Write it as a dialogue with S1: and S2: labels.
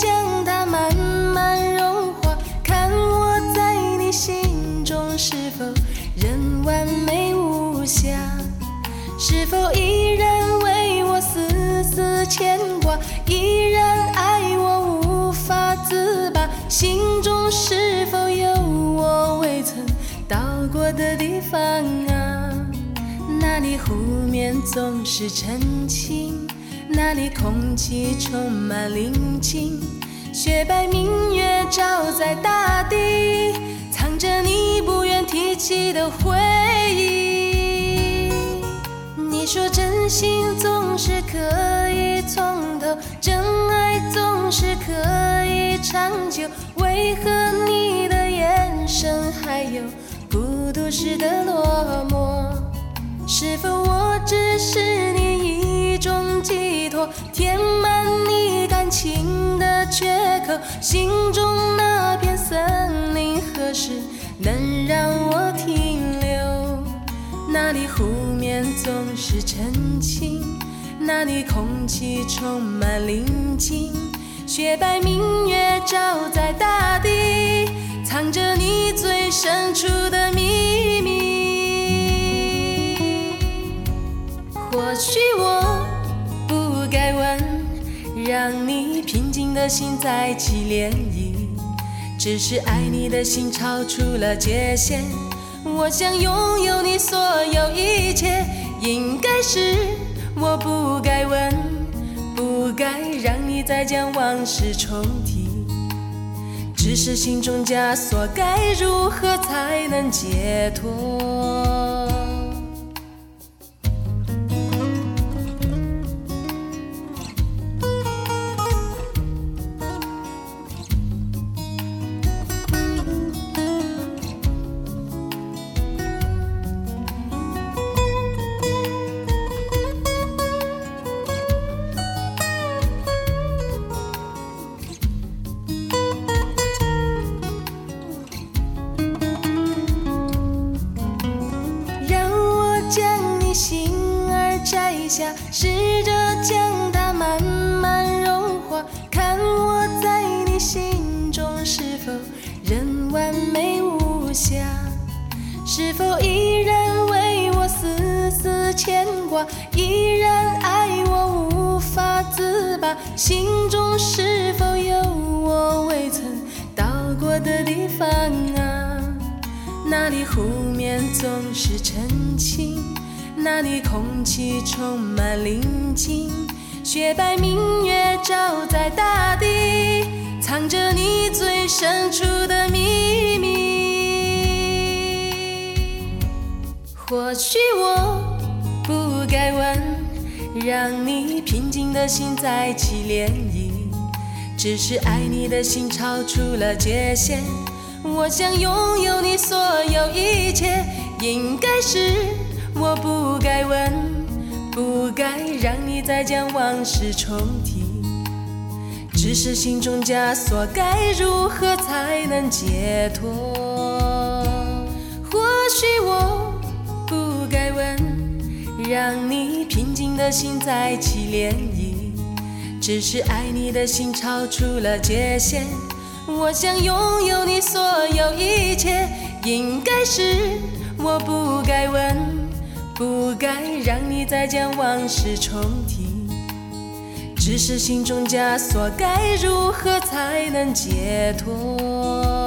S1: 将它慢慢融化看我在你心中是否仍完美无瑕是否依然为我丝丝牵挂？依然爱我无法自拔？心中是否有我未曾到过的地方啊那里湖面总是澄清？那里空气充满宁静雪白明月照在大地，藏着你不愿提起的回忆。你说真心总是可以从头，真爱总是可以长久，为何你的眼神还有孤独时的落寞？是否我只是你一种寄托，填满？心中那片森林何时能让我停留？那里湖面总是澄清，那里空气充满宁静，雪白明月照在大地，藏着你最深处的秘密。的心再起涟漪，只是爱你的心超出了界限。我想拥有你所有一切，应该是我不该问，不该让你再将往事重提。只是心中枷锁，该如何才能解脱？下，试着将它慢慢融化，看我在你心中是否仍完美无瑕，是否依然为我丝丝牵挂，依然爱我无法自拔，心中是否有我未曾到过的地方啊？那里湖面总是澄清，那里空气充满宁静，雪白明月照在大地，藏着你最深处的秘密。或许我不该问，让你平静的心再起涟漪，只是爱你的心超出了界限。我想拥有你所有一切，应该是，该让你再将往事重提。只是心中枷锁，该如何才能解脱？或许我不该问，让你平静的心再起涟漪，只是爱你的心超出了界限。我想拥有你所有一切，应该是我不该问，不该让你再将往事重提。只是心中枷锁，该如何才能解脱？